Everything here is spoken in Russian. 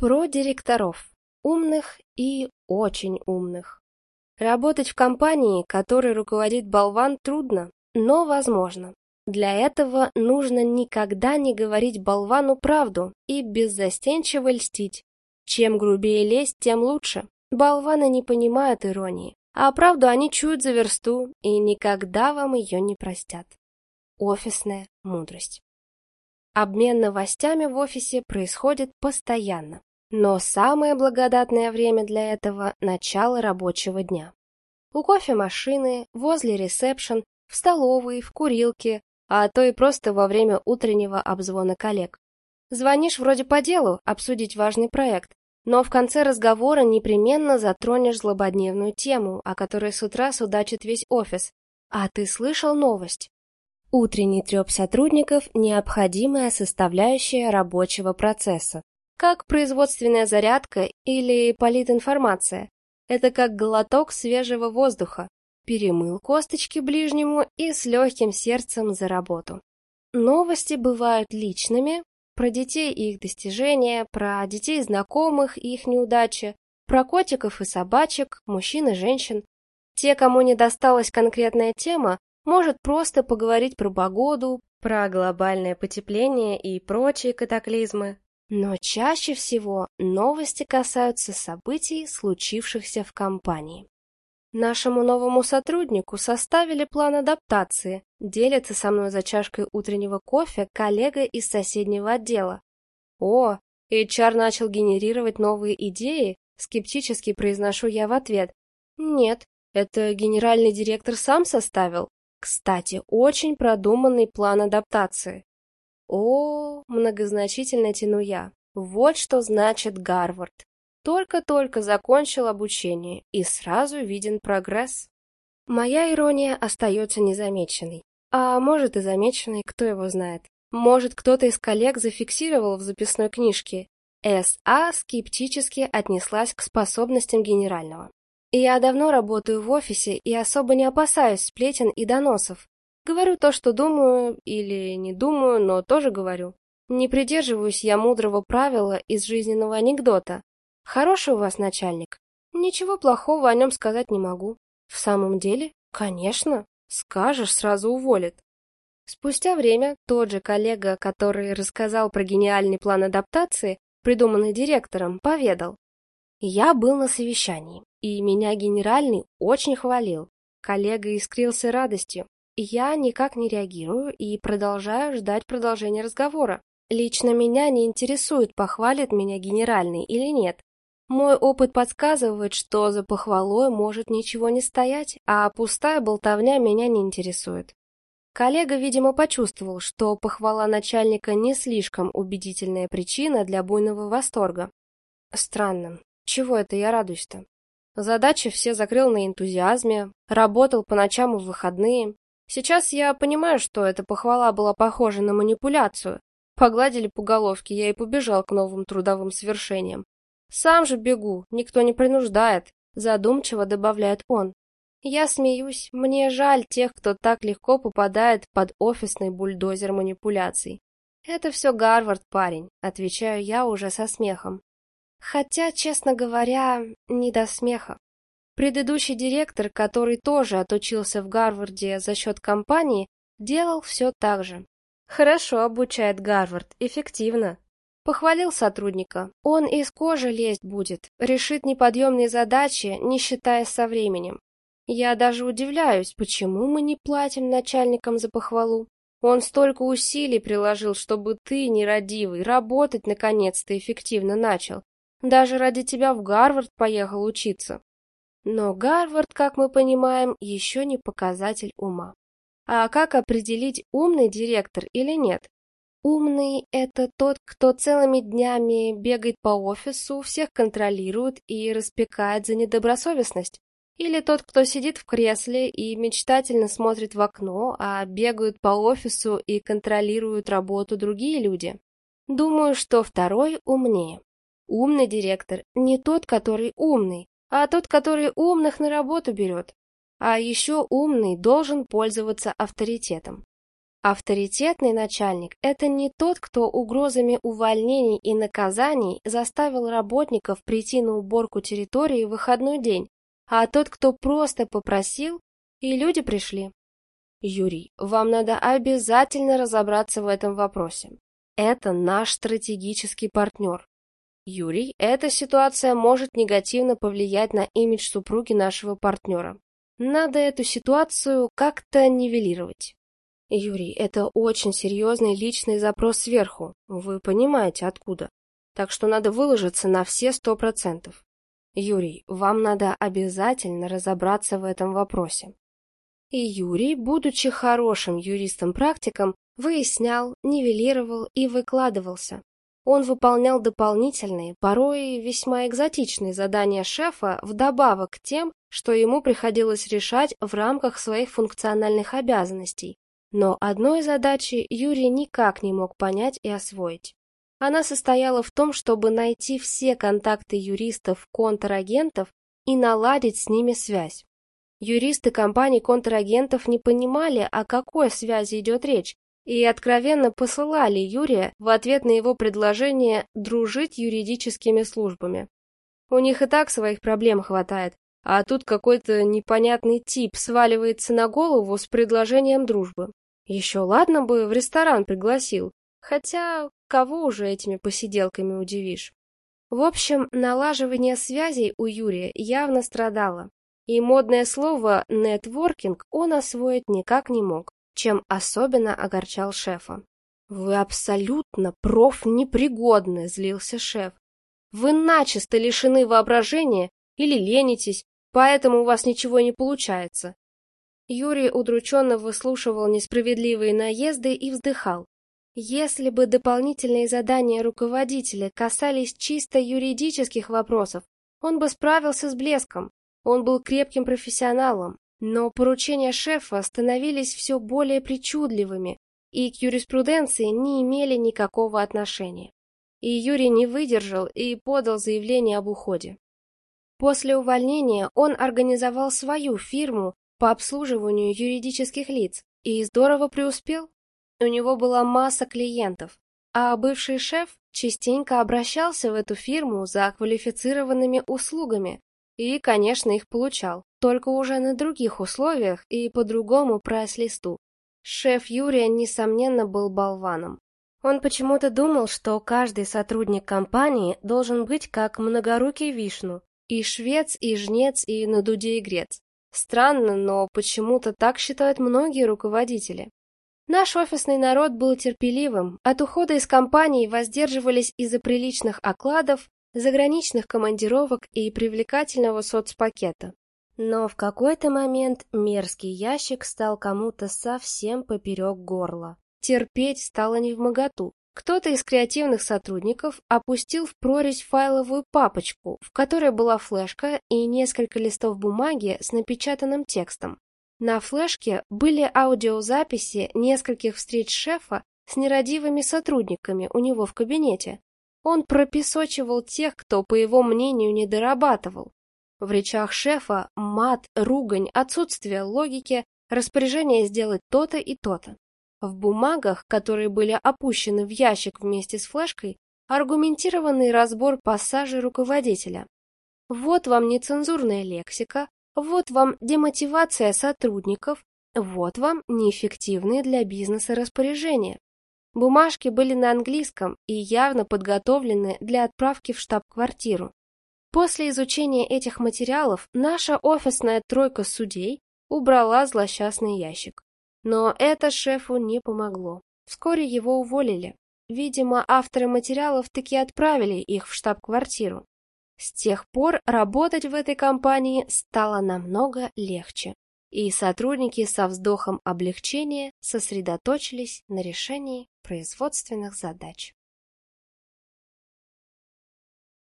Про директоров. Умных и очень умных. Работать в компании, которой руководит болван, трудно, но возможно. Для этого нужно никогда не говорить болвану правду и беззастенчиво льстить. Чем грубее лезть, тем лучше. Болваны не понимают иронии, а правду они чуют за версту и никогда вам ее не простят. Офисная мудрость. Обмен новостями в офисе происходит постоянно. Но самое благодатное время для этого – начало рабочего дня. У кофемашины, возле ресепшн, в столовой, в курилке, а то и просто во время утреннего обзвона коллег. Звонишь вроде по делу, обсудить важный проект, но в конце разговора непременно затронешь злободневную тему, о которой с утра судачит весь офис. А ты слышал новость? Утренний треп сотрудников – необходимая составляющая рабочего процесса как производственная зарядка или политинформация. Это как глоток свежего воздуха. Перемыл косточки ближнему и с легким сердцем за работу. Новости бывают личными, про детей и их достижения, про детей знакомых и их неудачи, про котиков и собачек, мужчин и женщин. Те, кому не досталась конкретная тема, может просто поговорить про погоду, про глобальное потепление и прочие катаклизмы, но чаще всего новости касаются событий, случившихся в компании. Нашему новому сотруднику составили план адаптации, делится со мной за чашкой утреннего кофе коллега из соседнего отдела. О, HR начал генерировать новые идеи, скептически произношу я в ответ. Нет, это генеральный директор сам составил. Кстати, очень продуманный план адаптации. О, многозначительно тяну я. Вот что значит Гарвард. Только-только закончил обучение, и сразу виден прогресс. Моя ирония остается незамеченной. А может и замеченной, кто его знает. Может, кто-то из коллег зафиксировал в записной книжке. С.А. скептически отнеслась к способностям генерального. Я давно работаю в офисе и особо не опасаюсь сплетен и доносов, Говорю то, что думаю, или не думаю, но тоже говорю. Не придерживаюсь я мудрого правила из жизненного анекдота. Хороший у вас начальник. Ничего плохого о нем сказать не могу. В самом деле, конечно, скажешь, сразу уволит. Спустя время тот же коллега, который рассказал про гениальный план адаптации, придуманный директором, поведал. Я был на совещании, и меня генеральный очень хвалил. Коллега искрился радостью, я никак не реагирую и продолжаю ждать продолжения разговора. Лично меня не интересует, похвалит меня генеральный или нет. Мой опыт подсказывает, что за похвалой может ничего не стоять, а пустая болтовня меня не интересует. Коллега, видимо, почувствовал, что похвала начальника не слишком убедительная причина для буйного восторга. Странно, чего это я радуюсь-то? Задачи все закрыл на энтузиазме, работал по ночам и в выходные, Сейчас я понимаю, что эта похвала была похожа на манипуляцию. Погладили по головке, я и побежал к новым трудовым свершениям. Сам же бегу, никто не принуждает, задумчиво добавляет он. Я смеюсь, мне жаль тех, кто так легко попадает под офисный бульдозер манипуляций. Это все Гарвард, парень, отвечаю я уже со смехом. Хотя, честно говоря, не до смеха. Предыдущий директор, который тоже отучился в Гарварде за счет компании, делал все так же. Хорошо обучает Гарвард, эффективно. Похвалил сотрудника. Он из кожи лезть будет, решит неподъемные задачи, не считаясь со временем. Я даже удивляюсь, почему мы не платим начальникам за похвалу. Он столько усилий приложил, чтобы ты, нерадивый, работать наконец-то эффективно начал. Даже ради тебя в Гарвард поехал учиться. Но Гарвард, как мы понимаем, еще не показатель ума. А как определить, умный директор или нет? Умный – это тот, кто целыми днями бегает по офису, всех контролирует и распекает за недобросовестность? Или тот, кто сидит в кресле и мечтательно смотрит в окно, а бегают по офису и контролируют работу другие люди? Думаю, что второй умнее. Умный директор не тот, который умный, а тот, который умных на работу берет. А еще умный должен пользоваться авторитетом. Авторитетный начальник – это не тот, кто угрозами увольнений и наказаний заставил работников прийти на уборку территории в выходной день, а тот, кто просто попросил, и люди пришли. Юрий, вам надо обязательно разобраться в этом вопросе. Это наш стратегический партнер. Юрий, эта ситуация может негативно повлиять на имидж супруги нашего партнера. Надо эту ситуацию как-то нивелировать. Юрий, это очень серьезный личный запрос сверху. Вы понимаете, откуда. Так что надо выложиться на все сто процентов. Юрий, вам надо обязательно разобраться в этом вопросе. И Юрий, будучи хорошим юристом-практиком, выяснял, нивелировал и выкладывался. Он выполнял дополнительные, порой весьма экзотичные задания шефа вдобавок к тем, что ему приходилось решать в рамках своих функциональных обязанностей. Но одной задачи Юрий никак не мог понять и освоить. Она состояла в том, чтобы найти все контакты юристов-контрагентов и наладить с ними связь. Юристы компаний контрагентов не понимали, о какой связи идет речь, и откровенно посылали Юрия в ответ на его предложение дружить юридическими службами. У них и так своих проблем хватает, а тут какой-то непонятный тип сваливается на голову с предложением дружбы. Еще ладно бы в ресторан пригласил, хотя кого уже этими посиделками удивишь. В общем, налаживание связей у Юрия явно страдало, и модное слово «нетворкинг» он освоить никак не мог чем особенно огорчал шефа. «Вы абсолютно профнепригодны», — злился шеф. «Вы начисто лишены воображения или ленитесь, поэтому у вас ничего не получается». Юрий удрученно выслушивал несправедливые наезды и вздыхал. Если бы дополнительные задания руководителя касались чисто юридических вопросов, он бы справился с блеском. Он был крепким профессионалом, но поручения шефа становились все более причудливыми и к юриспруденции не имели никакого отношения. И Юрий не выдержал и подал заявление об уходе. После увольнения он организовал свою фирму по обслуживанию юридических лиц и здорово преуспел. У него была масса клиентов, а бывший шеф частенько обращался в эту фирму за квалифицированными услугами и, конечно, их получал только уже на других условиях и по другому прайс-листу. Шеф Юрия, несомненно, был болваном. Он почему-то думал, что каждый сотрудник компании должен быть как многорукий вишну, и швец, и жнец, и на дуде игрец. Странно, но почему-то так считают многие руководители. Наш офисный народ был терпеливым, от ухода из компании воздерживались из-за приличных окладов, заграничных командировок и привлекательного соцпакета. Но в какой-то момент мерзкий ящик стал кому-то совсем поперек горла. Терпеть стало невмоготу. Кто-то из креативных сотрудников опустил в прорезь файловую папочку, в которой была флешка и несколько листов бумаги с напечатанным текстом. На флешке были аудиозаписи нескольких встреч шефа с нерадивыми сотрудниками у него в кабинете. Он пропесочивал тех, кто, по его мнению, не дорабатывал. В речах шефа мат, ругань, отсутствие логики, распоряжение сделать то-то и то-то. В бумагах, которые были опущены в ящик вместе с флешкой, аргументированный разбор пассажей руководителя. Вот вам нецензурная лексика, вот вам демотивация сотрудников, вот вам неэффективные для бизнеса распоряжения. Бумажки были на английском и явно подготовлены для отправки в штаб-квартиру. После изучения этих материалов наша офисная тройка судей убрала злосчастный ящик. Но это шефу не помогло. Вскоре его уволили. Видимо, авторы материалов таки отправили их в штаб-квартиру. С тех пор работать в этой компании стало намного легче, и сотрудники со вздохом облегчения сосредоточились на решении производственных задач.